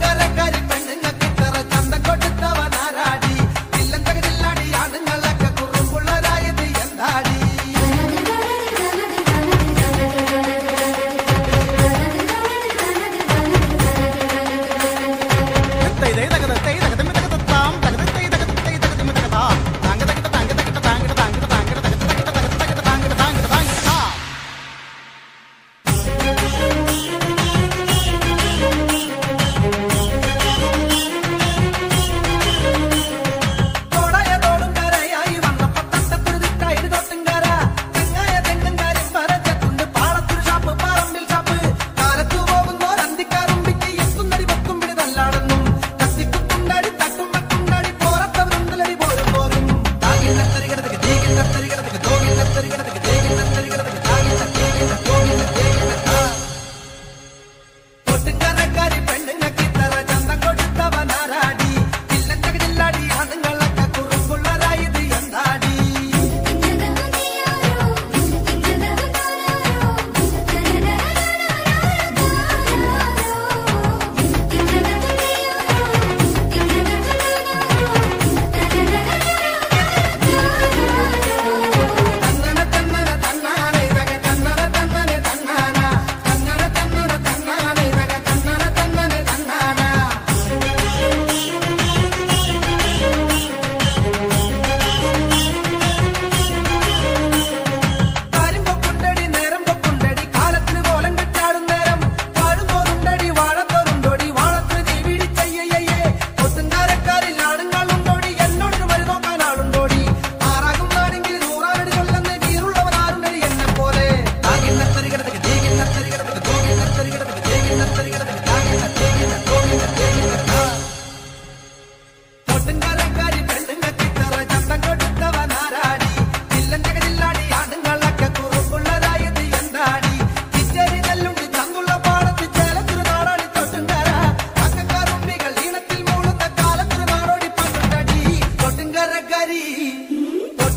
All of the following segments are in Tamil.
கலக்க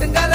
tenga la